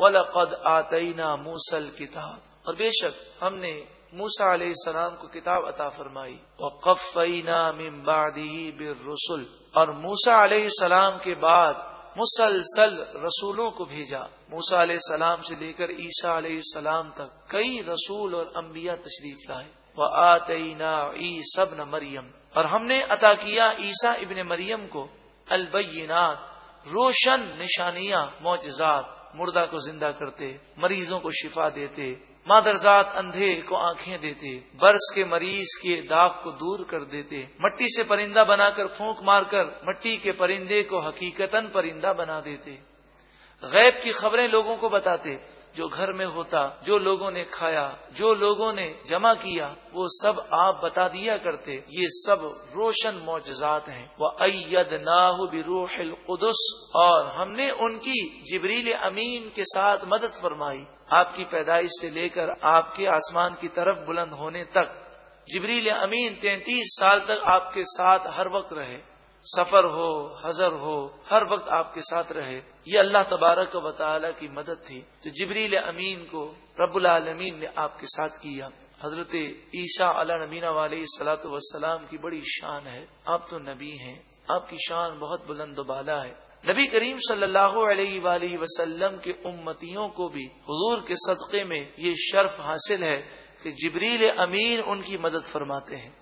وَلَقَدْ آتَيْنَا مُوسَى الْكِتَابِ۔ اور بے شک ہم نے موسا علیہ السلام کو کتاب عطا فرمائی۔ وَقَفَّيْنَا مِن بَعْدِهِ بِالرُّسُلِ۔ اور موسا علیہ السلام کے بعد مسلسل رسولوں کو بھیجا۔ موسا علیہ السلام سے لے کر عیسیٰ علیہ السلام تک کئی رسول اور انبیاء تشریف لائے۔ وہ آتعینہ ای سب مریم اور ہم نے عطا کیا عیسیٰ ابن مریم کو البینات، روشن نشانیاں، معجزات۔ مردہ کو زندہ کرتے، مریضوں کو شفا دیتے مادرزاد اندھے کو آنکھیں دیتے، برس کے مریض کے داغ کو دور کر دیتے، مٹی سے پرندہ بنا کر پھونک مار کر مٹی کے پرندے کو حقیقت پرندہ بنا دیتے۔ غیب کی خبریں لوگوں کو بتاتے جو گھر میں ہوتا، جو لوگوں نے کھایا، جو لوگوں نے جمع کیا، وہ سب آپ بتا دیا کرتے، یہ سب روشن معجزات ہیں۔ وہ عید ناہ بروح القدس، اور ہم نے ان کی جبریل امین کے ساتھ مدد فرمائی۔ آپ کی پیدائش سے لے کر آپ کے آسمان کی طرف بلند ہونے تک، جبریل امین تینتیس سال تک آپ کے ساتھ ہر وقت رہے۔ سفر ہو، حضر ہو، ہر وقت آپ کے ساتھ رہے۔ یہ اللہ تبارک و تعالی کی مدد تھی۔ جو جبریل امین کو رب العالمین نے آپ کے ساتھ کیا۔ حضرت عیشا علیہ نبینہ علیہ سلاۃ وسلام کی بڑی شان ہے۔ آپ تو نبی ہیں۔ آپ کی شان بہت بلند و بالا ہے۔ نبی کریم صلی اللہ علیہ وآلہ وسلم کے امتیوں کو بھی حضور کے صدقے میں یہ شرف حاصل ہے کہ جبریل امین ان کی مدد فرماتے ہیں۔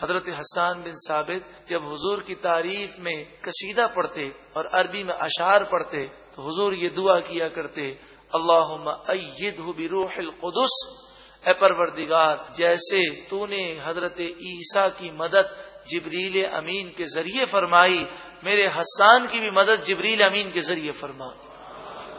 حضرت حسان بن ثابت جب حضور کی تعریف میں کشیدہ پڑھتے اور عربی میں اشعار پڑھتے تو حضور یہ دعا کیا کرتے اللہ بروح القدس اے پروردگار، جیسے تو نے حضرت عیسیٰ کی مدد جبریل امین کے ذریعے فرمائی، میرے حسان کی بھی مدد جبریل امین کے ذریعے فرما۔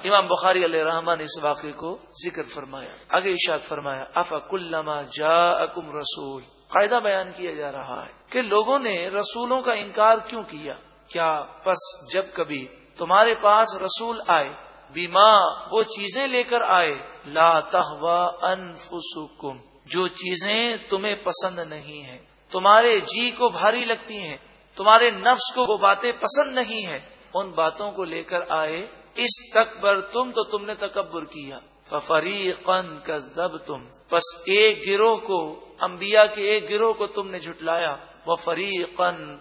امام بخاری علیہ رحمان نے اس واقعے کو ذکر فرمایا، آگے اشاد فرمایا اف کلما جا اکم رسول قاعدہ بیان کیا جا رہا ہے کہ لوگوں نے رسولوں کا انکار کیوں کیا؟ کیا پس جب کبھی تمہارے پاس رسول آئے، بیما وہ چیزیں لے کر آئے، لا تہوا انفسکم، جو چیزیں تمہیں پسند نہیں ہیں۔ تمہارے جی کو بھاری لگتی ہیں، تمہارے نفس کو وہ باتیں پسند نہیں ہیں۔ ان باتوں کو لے کر آئے، اس تک پر تم تو تم نے تکبر کیا۔ فری قن کا زب تم بس ایک گروہ کو، انبیاء کے ایک گروہ کو تم نے جھٹلایا۔ وہ فری قن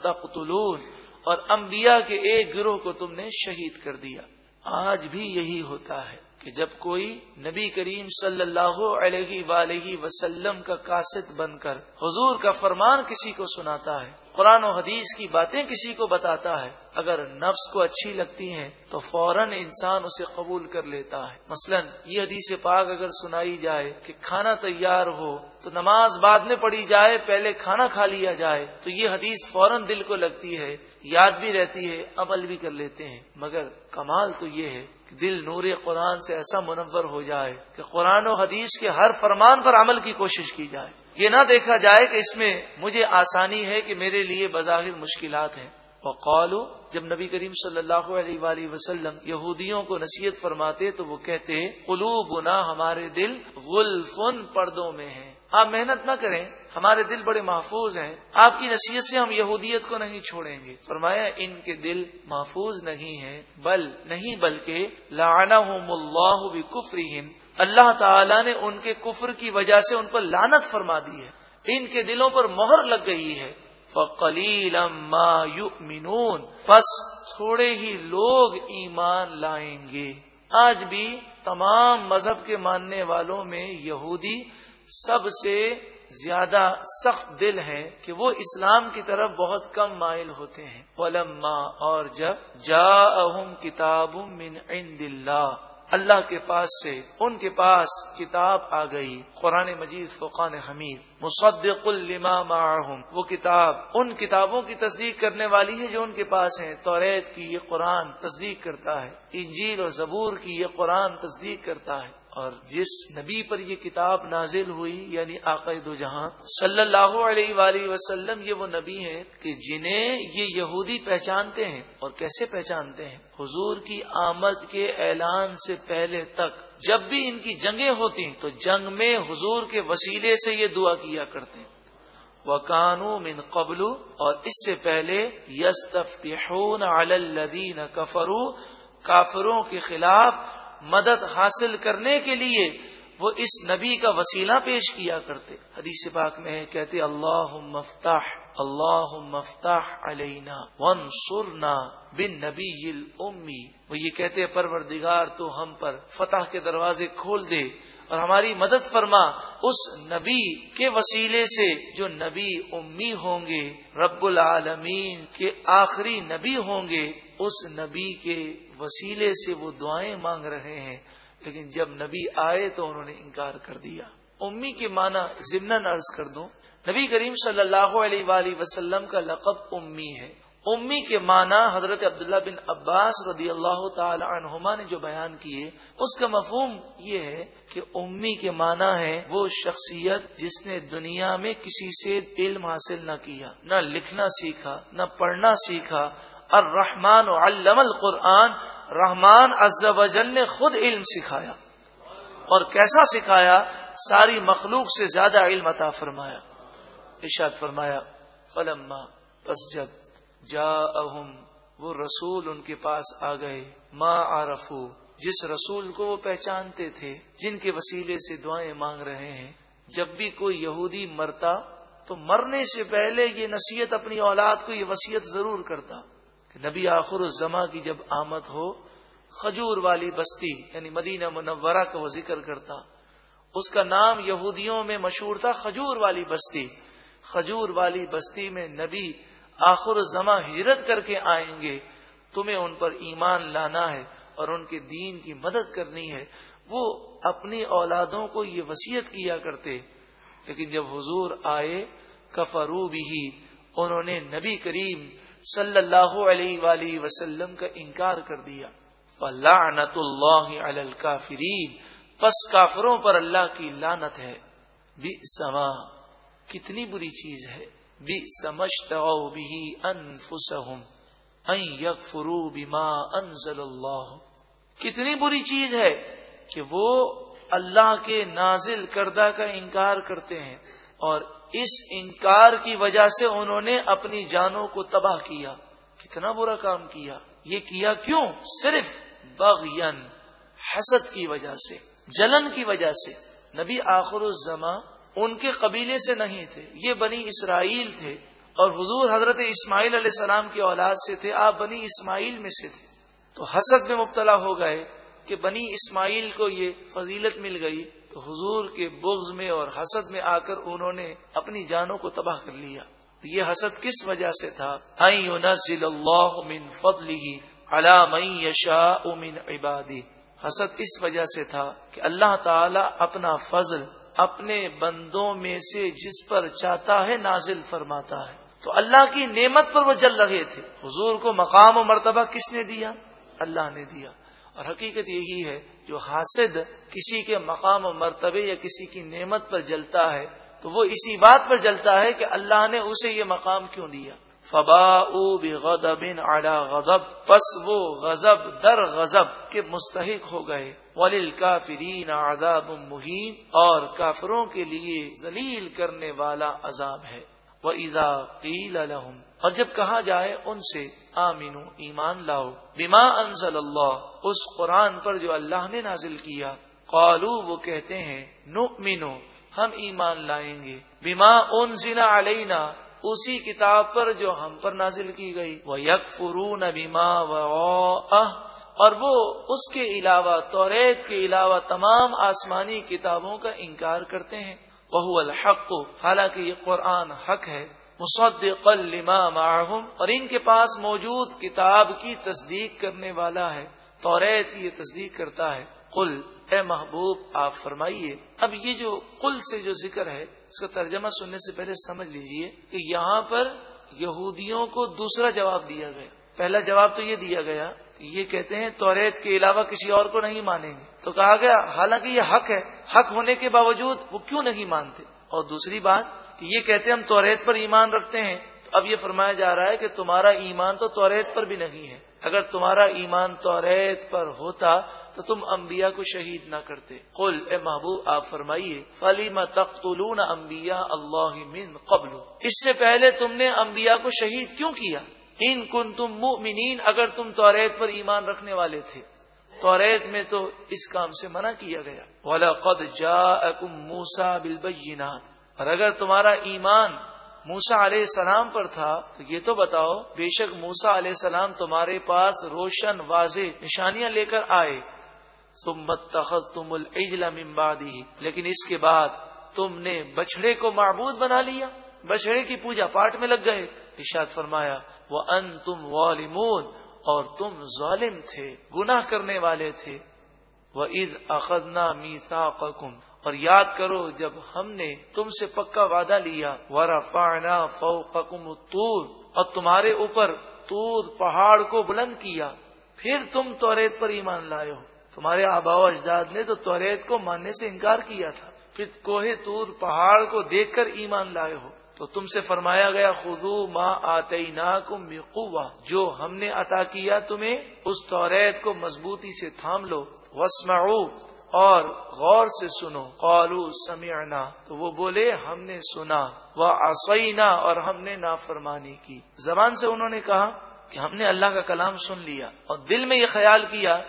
اور انبیاء کے ایک گروہ کو تم نے شہید کر دیا۔ آج بھی یہی ہوتا ہے۔ کہ جب کوئی نبی کریم صلی اللہ علیہ وآلہ وسلم کا کاسد بن کر حضور کا فرمان کسی کو سناتا ہے، قرآن و حدیث کی باتیں کسی کو بتاتا ہے، اگر نفس کو اچھی لگتی ہیں تو فوراً انسان اسے قبول کر لیتا ہے۔ مثلا یہ حدیث پاک اگر سنائی جائے کہ کھانا تیار ہو تو نماز بعد میں پڑھی جائے، پہلے کھانا کھا لیا جائے، تو یہ حدیث فوراً دل کو لگتی ہے یاد بھی رہتی ہے، عمل بھی کر لیتے ہیں۔ مگر کمال تو یہ ہے کہ دل نور قرآن سے ایسا منور ہو جائے کہ قرآن و حدیث کے ہر فرمان پر عمل کی کوشش کی جائے۔ یہ نہ دیکھا جائے کہ اس میں مجھے آسانی ہے کہ میرے لیے بظاہر مشکلات ہیں۔ اور جب نبی کریم صلی اللہ علیہ وآلہ وسلم یہودیوں کو نصیحت فرماتے تو وہ کہتے قلوب گنا ہمارے دل غلفن پردوں میں ہیں۔ آپ محنت نہ کریں، ہمارے دل بڑے محفوظ ہیں۔ آپ کی نصیحت سے ہم یہودیت کو نہیں چھوڑیں گے۔ فرمایا، ان کے دل محفوظ نہیں ہیں، بل نہیں بلکہ لانا اللہ بکفرہم۔ اللہ تعالیٰ نے ان کے کفر کی وجہ سے ان پر لانت فرما دی ہے۔ ان کے دلوں پر مہر لگ گئی ہے۔ فقلیل یؤمنون بس تھوڑے ہی لوگ ایمان لائیں گے۔ آج بھی تمام مذہب کے ماننے والوں میں یہودی سب سے زیادہ سخت دل ہے کہ وہ اسلام کی طرف بہت کم مائل ہوتے ہیں۔ ولما، اور جب جا کتاب من عند اللہ اللہ کے پاس سے ان کے پاس کتاب آ گئی، قرآن مجید فقان حمید۔ مصدق لما معهم۔ وہ کتاب ان کتابوں کی تصدیق کرنے والی ہے جو ان کے پاس ہیں۔ توریت کی یہ قرآن تصدیق کرتا ہے، انجیل اور زبور کی یہ قرآن تصدیق کرتا ہے۔ اور جس نبی پر یہ کتاب نازل ہوئی یعنی عقائد و جہاں صلی اللہ علیہ وآلہ وسلم یہ وہ نبی ہیں کہ جنہیں یہ یہودی پہچانتے ہیں۔ اور کیسے پہچانتے ہیں؟ حضور کی آمد کے اعلان سے پہلے تک۔ جب بھی ان کی جنگیں ہوتی تو جنگ میں حضور کے وسیلے سے یہ دعا کیا کرتے وہ قانو من قبل، اور اس سے پہلے یس الدین کفرو کافروں کے خلاف مدد حاصل کرنے کے لیے وہ اس نبی کا وسیلہ پیش کیا کرتے۔ حدیث پاک میں ہے، کہتے اللہ مفتاح اللہ مفتاح علینا ون سرنا بن نبی امی وہ یہ کہتے، پروردگار تو ہم پر فتح کے دروازے کھول دے اور ہماری مدد فرما۔ اس نبی کے وسیلے سے جو نبی امی ہوں گے، رب العالمین کے آخری نبی ہوں گے اس نبی کے وسیلے سے وہ دعائیں مانگ رہے ہیں، لیکن جب نبی آئے تو انہوں نے انکار کر دیا۔ امی کے معنی ضمن عرض کر دوں۔ نبی کریم صلی اللہ علیہ وآلہ وسلم کا لقب امی ہے۔ امی کے معنی حضرت عبداللہ بن عباس رضی اللہ تعالی عنہما نے جو بیان کیے، اس کا مفہوم یہ ہے کہ امی کے معنی ہے وہ شخصیت جس نے دنیا میں کسی سے علم حاصل نہ کیا، نہ لکھنا سیکھا، نہ پڑھنا سیکھا اور رحمان و علم القرآن، رحمان وجل نے خود علم سکھایا۔ اور کیسا سکھایا؟ ساری مخلوق سے زیادہ علم عطا فرمایا۔ ارشاد فرمایا، فلما پس جب جا وہ رسول ان کے پاس آ گئے۔ ماں آرفو جس رسول کو وہ پہچانتے تھے، جن کے وسیلے سے دعائیں مانگ رہے ہیں۔ جب بھی کوئی یہودی مرتا، تو مرنے سے پہلے یہ نصیحت اپنی اولاد کو یہ وسیعت ضرور کرتا۔ نبی آخر الزما کی جب آمد ہو کھجور والی بستی یعنی مدینہ منورہ کا وہ ذکر کرتا۔ اس کا نام یہودیوں میں مشہور تھا کھجور والی بستی۔ کھجور والی بستی میں نبی آخر الزما ہجرت کر کے آئیں گے۔ تمہیں ان پر ایمان لانا ہے اور ان کے دین کی مدد کرنی ہے۔ وہ اپنی اولادوں کو یہ وسیعت کیا کرتے۔ لیکن جب حضور آئے کفرو بھی انہوں نے نبی کریم صلی اللہ علیہ وآلہ وسلم کا انکار کر دیا۔ فلعنت اللہ علی الکافرین پس کافروں پر اللہ کی لانت ہے۔ بھی سما کتنی بری چیز ہے۔ بھی سمجھتا بھی انفسہم ان یکفرو بما انزل اللہ۔ کتنی بری چیز ہے کہ وہ اللہ کے نازل کردہ کا انکار کرتے ہیں اور اس انکار کی وجہ سے انہوں نے اپنی جانوں کو تباہ کیا، کتنا برا کام کیا۔ یہ کیا کیوں؟ صرف بغین حسد کی وجہ سے، جلن کی وجہ سے۔ نبی آخر الزما ان کے قبیلے سے نہیں تھے، یہ بنی اسرائیل تھے۔ اور حضور حضرت اسماعیل علیہ السلام کی اولاد سے تھے، آپ بنی اسماعیل میں سے تھے۔ تو حسد میں مبتلا ہو گئے کہ بنی اسماعیل کو یہ فضیلت مل گئی۔ تو حضور کے بغض میں اور حسد میں آ کر انہوں نے اپنی جانوں کو تباہ کر لیا۔ یہ حسد کس وجہ سے تھا؟ اللہ من یشا من عبادی حسد اس وجہ سے تھا کہ اللہ تعالی اپنا فضل اپنے بندوں میں سے جس پر چاہتا ہے نازل فرماتا ہے۔ تو اللہ کی نعمت پر وہ جل رہے تھے۔ حضور کو مقام و مرتبہ کس نے دیا؟ اللہ نے دیا۔ اور حقیقت یہی ہے جو حاسد کسی کے مقام و مرتبے یا کسی کی نعمت پر جلتا ہے، تو وہ اسی بات پر جلتا ہے کہ اللہ نے اسے یہ مقام کیوں دیا۔ فبا او غدب غضب، پس وہ غضب در غضب کے مستحق ہو گئے۔ ولیل کافرین آداب مہین اور کافروں کے لیے ذلیل کرنے والا عذاب ہے۔ وہ ادا قیل الحم اور جب کہا جائے ان سے، آمینو، ایمان لاؤ، بما انزل اللہ اس قرآن پر جو اللہ نے نازل کیا، قالو، وہ کہتے ہیں، نؤمنو، ہم ایمان لائیں گے بیما ان زنا علینا اسی کتاب پر جو ہم پر نازل کی گئی وہ یک فرون اور وہ اس کے علاوہ، توریت کے علاوہ تمام آسمانی کتابوں کا انکار کرتے ہیں۔ وہ الحق، حالانکہ یہ قرآن حق ہے، مصدقا لما معهم، اور ان کے پاس موجود کتاب کی تصدیق کرنے والا ہے، توریت کی یہ تصدیق کرتا ہے۔ قل، اے محبوب، آپ فرمائیے۔ اب یہ جو قل سے جو ذکر ہے، اس کا ترجمہ سننے سے پہلے سمجھ لیجیے کہ یہاں پر یہودیوں کو دوسرا جواب دیا گیا۔ پہلا جواب تو یہ دیا گیا یہ کہتے ہیں توریت کے علاوہ کسی اور کو نہیں مانیں گے۔ تو کہا گیا، حالانکہ یہ حق ہے، حق ہونے کے باوجود وہ کیوں نہیں مانتے؟ اور دوسری بات کہ یہ کہتے ہم توریت پر ایمان رکھتے ہیں، تو اب یہ فرمایا جا رہا ہے کہ تمہارا ایمان تو توریت پر بھی نہیں ہے۔ اگر تمہارا ایمان توریت پر ہوتا تو تم انبیاء کو شہید نہ کرتے۔ قل، اے محبوب، آپ فرمائیے فلیما تختلون انبیاء اللہ من قبل؟ اس سے پہلے تم نے انبیاء کو شہید کیوں کیا؟ ان کن تم مؤمنین، اگر تم توریت پر ایمان رکھنے والے تھے۔ توریت میں تو اس کام سے منع کیا گیا۔ والا قد جا موسا اور اگر تمہارا ایمان موسا علیہ السلام پر تھا، تو یہ تو بتاؤ، بے شک موسا علیہ السلام تمہارے پاس روشن، واضح نشانیاں لے کر آئے۔ سمت تخت تم الجلا ممبادی لیکن اس کے بعد تم نے بچڑے کو معبود بنا لیا۔ بچڑے کی پوجا پاٹ میں لگ گئے۔ ارشاد فرمایا وہ ان تم والمون اور تم ظالم تھے، گناہ کرنے والے تھے۔ وہ عید اخدنا میسا اور یاد کرو جب ہم نے تم سے پکا وعدہ لیا ورا پانا فوقکم تور اور تمہارے اوپر تور پہاڑ کو بلند کیا۔ پھر تم توریت پر ایمان لائے ہو۔ تمہارے آبا و اجداد نے تو توریت کو ماننے سے انکار کیا تھا۔ پھر کوہ تور پہاڑ کو دیکھ کر ایمان لائے ہو۔ تو تم سے فرمایا گیا خزو ماں آتے نا جو ہم نے عطا کیا تمہیں، اس توریت کو مضبوطی سے تھام لو۔ وسمعو اور غور سے سنو۔ قالو، سمعنا۔ تو وہ بولے، ہم نے سنا۔ وہ آسینا اور ہم نے نافرمانی کی۔ زبان سے انہوں نے کہا کہ ہم نے اللہ کا کلام سن لیا اور دل میں یہ خیال کیا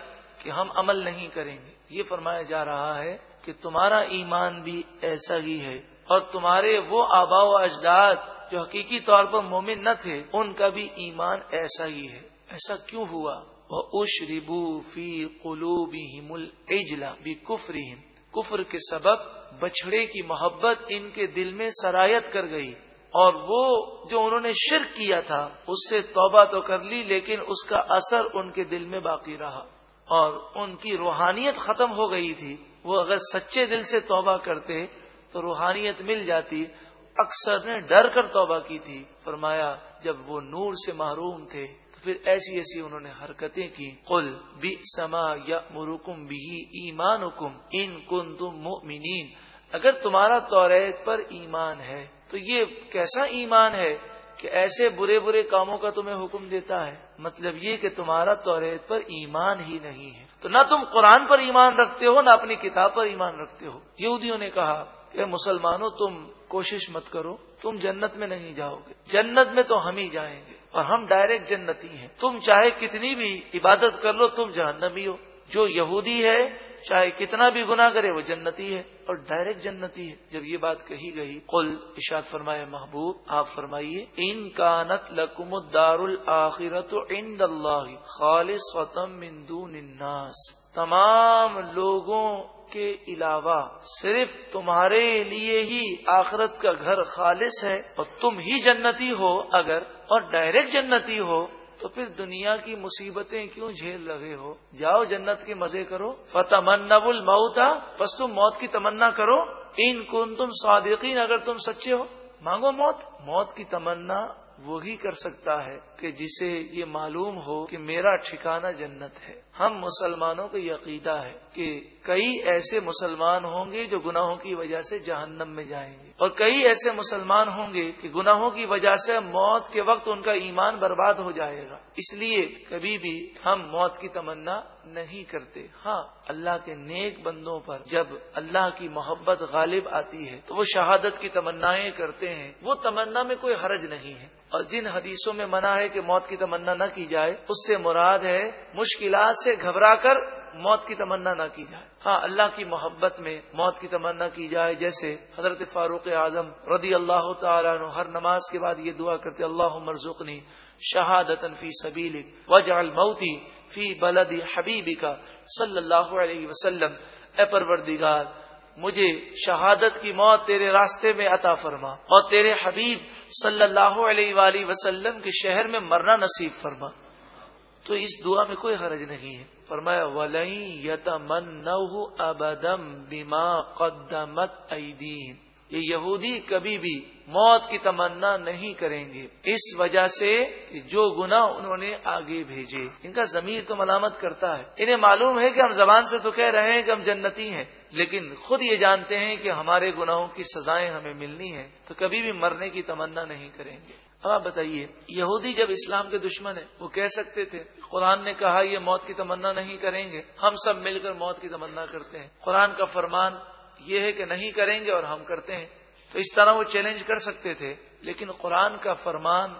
کہ ہم عمل نہیں کریں گے۔ یہ فرمایا جا رہا ہے کہ تمہارا ایمان بھی ایسا ہی ہے اور تمہارے وہ آبا و اجداد جو حقیقی طور پر مومن نہ تھے، ان کا بھی ایمان ایسا ہی ہے۔ ایسا کیوں ہوا؟ وہ اش ریبو فی قلو بھی کفر کفر کے سبب بچڑے کی محبت ان کے دل میں سرایت کر گئی۔ اور وہ جو انہوں نے شرک کیا تھا، اس سے توبہ تو کر لی، لیکن اس کا اثر ان کے دل میں باقی رہا۔ اور ان کی روحانیت ختم ہو گئی تھی۔ وہ اگر سچے دل سے توبہ کرتے تو روحانیت مل جاتی۔ اکثر نے ڈر کر توبہ کی تھی۔ فرمایا، جب وہ نور سے محروم تھے، تو پھر ایسی ایسی انہوں نے حرکتیں کی۔ قل بی سما یا مرکم بھی ایمان حکم ان کن تم اگر تمہارا توریت پر ایمان ہے، تو یہ کیسا ایمان ہے کہ ایسے برے برے کاموں کا تمہیں حکم دیتا ہے؟ مطلب یہ کہ تمہارا توریت پر ایمان ہی نہیں ہے۔ تو نہ تم قرآن پر ایمان رکھتے ہو، نہ اپنی کتاب پر ایمان رکھتے ہو۔ یہودیوں نے کہا کہ مسلمانوں، تم کوشش مت کرو، تم جنت میں نہیں جاؤ گے۔ جنت میں تو ہم ہی جائیں گے، اور ہم ڈائریکٹ جنتی ہیں۔ تم چاہے کتنی بھی عبادت کر لو، تم جہنمی ہو۔ جو یہودی ہے، چاہے کتنا بھی گنا کرے، وہ جنتی ہے اور ڈائریکٹ جنتی ہے۔ جب یہ بات کہی گئی، قل اشاد فرمائے محبوب، آپ فرمائیے، ان کا نت لکم دار الآخرت عند اللہ خالص الناس. تمام لوگوں کے علاوہ صرف تمہارے لیے ہی آخرت کا گھر خالص ہے اور تم ہی جنتی ہو اگر، اور ڈائریکٹ جنتی ہو تو پھر دنیا کی مصیبتیں کیوں جھیل رہے ہو؟ جاؤ جنت کے مزے کرو۔ فتح من الموتا بس تم موت کی تمنا کرو۔ ان کن تم صادقین اگر تم سچے ہو۔ مانگو موت۔ موت کی تمنا وہی کر سکتا ہے کہ جسے یہ معلوم ہو کہ میرا ٹھکانہ جنت ہے۔ ہم مسلمانوں کو عقیدہ ہے کہ کئی ایسے مسلمان ہوں گے جو گناہوں کی وجہ سے جہنم میں جائیں گے۔ اور کئی ایسے مسلمان ہوں گے کہ گناہوں کی وجہ سے موت کے وقت ان کا ایمان برباد ہو جائے گا۔ اس لیے کبھی بھی ہم موت کی تمنا نہیں کرتے۔ ہاں اللہ کے نیک بندوں پر جب اللہ کی محبت غالب آتی ہے تو وہ شہادت کی تمنائیں کرتے ہیں۔ وہ تمنا میں کوئی حرج نہیں ہے۔ اور جن حدیثوں میں منع ہے کہ موت کی تمنا نہ کی جائے، اس سے مراد ہے مشکلات سے گھبرا کر موت کی تمنا نہ کی جائے۔ ہاں اللہ کی محبت میں موت کی تمنا کی جائے، جیسے حضرت فاروق اعظم رضی اللہ تعالیٰ عنہ ہر نماز کے بعد یہ دعا کرتے اللہ مرزقنی شہادت فی سبیل وجعل موتی فی بلد حبیبی کا صلی اللہ علیہ وسلم۔ اے پروردگار، مجھے شہادت کی موت تیرے راستے میں عطا فرما اور تیرے حبیب صلی اللہ علیہ وآلہ وسلم کے شہر میں مرنا نصیب فرما۔ تو اس دعا میں کوئی حرج نہیں ہے۔ فرمایا ولی یتمن ابدم بیما قدمت ایدین یہ یہودی کبھی بھی موت کی تمنا نہیں کریں گے۔ اس وجہ سے کہ جو گنا انہوں نے آگے بھیجے، ان کا ضمیر تو ملامت کرتا ہے۔ انہیں معلوم ہے کہ ہم زبان سے تو کہہ رہے ہیں کہ ہم جنتی ہیں، لیکن خود یہ جانتے ہیں کہ ہمارے گناہوں کی سزائیں ہمیں ملنی ہیں، تو کبھی بھی مرنے کی تمنا نہیں کریں گے۔ اب آپ بتائیے، یہودی جب اسلام کے دشمن ہے وہ کہہ سکتے تھے، قرآن نے کہا یہ موت کی تمنا نہیں کریں گے، ہم سب مل کر موت کی تمنا کرتے ہیں۔ قرآن کا فرمان یہ ہے کہ نہیں کریں گے اور ہم کرتے ہیں۔ تو اس طرح وہ چیلنج کر سکتے تھے، لیکن قرآن کا فرمان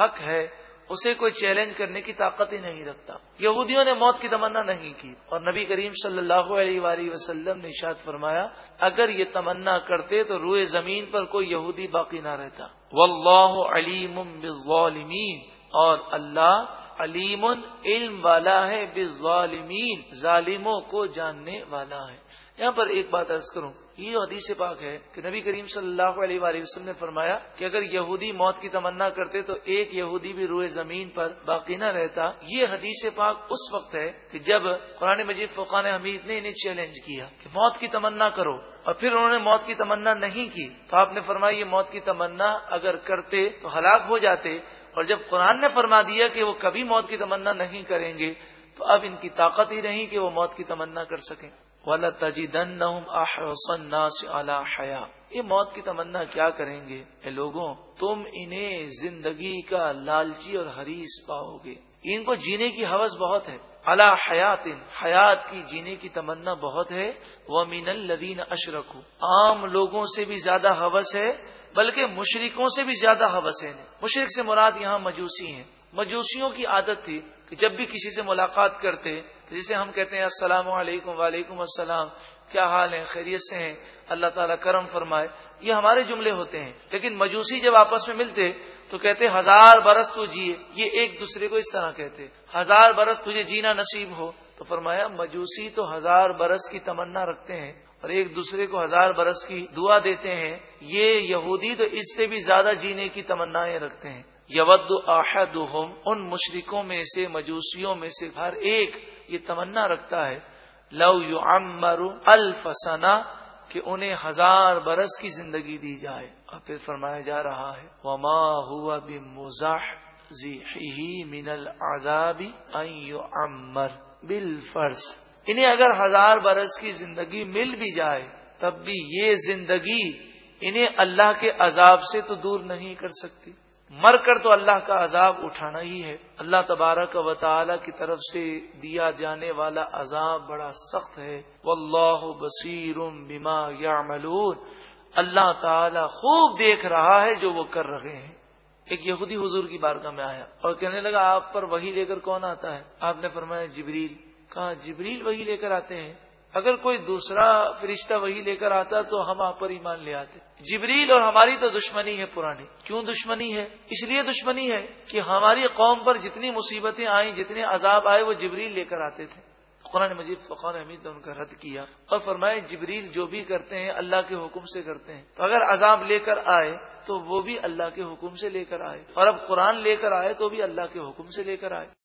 حق ہے، اسے کوئی چیلنج کرنے کی طاقت ہی نہیں رکھتا۔ یہودیوں نے موت کی تمنا نہیں کی۔ اور نبی کریم صلی اللہ علیہ وآلہ وسلم نے اشاد فرمایا، اگر یہ تمنا کرتے تو روئے زمین پر کوئی یہودی باقی نہ رہتا۔ واللہ علیم بالظالمین۔ اور اللہ علیم علم والا ہے، بالظالمین، ظالموں کو جاننے والا ہے۔ یہاں پر ایک بات عرض کروں، یہ حدیث پاک ہے کہ نبی کریم صلی اللہ علیہ وآلہ وسلم نے فرمایا کہ اگر یہودی موت کی تمنا کرتے تو ایک یہودی بھی روئے زمین پر باقی نہ رہتا۔ یہ حدیث پاک اس وقت ہے کہ جب قرآن مجید فقان حمید نے انہیں چیلنج کیا کہ موت کی تمنا کرو اور پھر انہوں نے موت کی تمنا نہیں کی۔ تو آپ نے فرمایا یہ موت کی تمنا اگر کرتے تو ہلاک ہو جاتے اور جب قرآن نے فرما دیا کہ وہ کبھی موت کی تمنا نہیں کریں گے، تو اب ان کی طاقت ہی نہیں کہ وہ موت کی تمنا کر سکیں۔ والا تجیدن حیا یہ موت کی تمنا کیا کریں گے؟ اے لوگوں، تم انہیں زندگی کا لالچی اور حریص پاؤ گے۔ ان کو جینے کی حوث بہت ہے۔ اللہ حیات حیات کی جینے کی تمنا بہت ہے۔ وہ مین الدین اشرک عام لوگوں سے بھی زیادہ حوث ہے۔ بلکہ مشرقوں سے بھی زیادہ حوث ہے مشرق سے مراد یہاں مجوسی ہیں۔ مجوسیوں کی عادت تھی کہ جب بھی کسی سے ملاقات کرتے جسے ہم کہتے ہیں، السلام علیکم، وعلیکم السلام، کیا حال ہے خیریت سے ہیں۔ اللہ تعالیٰ کرم فرمائے۔ یہ ہمارے جملے ہوتے ہیں۔ لیکن مجوسی جب آپس میں ملتے تو کہتے، ہزار برس تو جیے۔ یہ ایک دوسرے کو اس طرح کہتے، ہزار برس تجھے جینا نصیب ہو۔ تو فرمایا، مجوسی تو ہزار برس کی تمنا رکھتے ہیں۔ اور ایک دوسرے کو ہزار برس کی دعا دیتے ہیں، یہ یہودی تو اس سے بھی زیادہ جینے کی تمنا رکھتے ہیں۔ یود احدہم، ان مشرکوں میں سے، مجوسیوں میں سے ہر ایک یہ تمنا رکھتا ہے۔ لو یو امر الفسنا کہ انہیں ہزار برس کی زندگی دی جائے۔ اور پھر فرمایا جا رہا ہے، وما ہوا بمزاح من العذاب ان يعمر بالفرض۔ انہیں اگر ہزار برس کی زندگی مل بھی جائے، تب بھی یہ زندگی انہیں اللہ کے عذاب سے تو دور نہیں کر سکتی۔ مر کر تو اللہ کا عذاب اٹھانا ہی ہے۔ اللہ تبارک و تعالی کی طرف سے دیا جانے والا عذاب بڑا سخت ہے۔ واللہ بصیر بما یعملون۔ اللہ تعالی خوب دیکھ رہا ہے جو وہ کر رہے ہیں۔ ایک یہودی حضور کی بارگاہ میں آیا اور کہنے لگا، آپ پر وہی لے کر کون آتا ہے؟ آپ نے فرمایا، جبریل۔ کہا جبریل وہی لے کر آتے ہیں۔ اگر کوئی دوسرا فرشتہ وہی لے کر آتا تو ہم آپ پر ایمان لے آتے۔ جبریل اور ہماری تو دشمنی ہے پرانی۔ کیوں دشمنی ہے؟ اس لیے دشمنی ہے کہ ہماری قوم پر جتنی مصیبتیں آئیں، جتنے عذاب آئے، وہ جبریل لے کر آتے تھے۔ قرآن مجید فقان حمید نے ان کا رد کیا۔ اور فرمائے جبریل جو بھی کرتے ہیں، اللہ کے حکم سے کرتے ہیں۔ تو اگر عذاب لے کر آئے، تو وہ بھی اللہ کے حکم سے لے کر آئے۔ اور اب قرآن لے کر آئے، تو بھی اللہ کے حکم سے لے کر آئے۔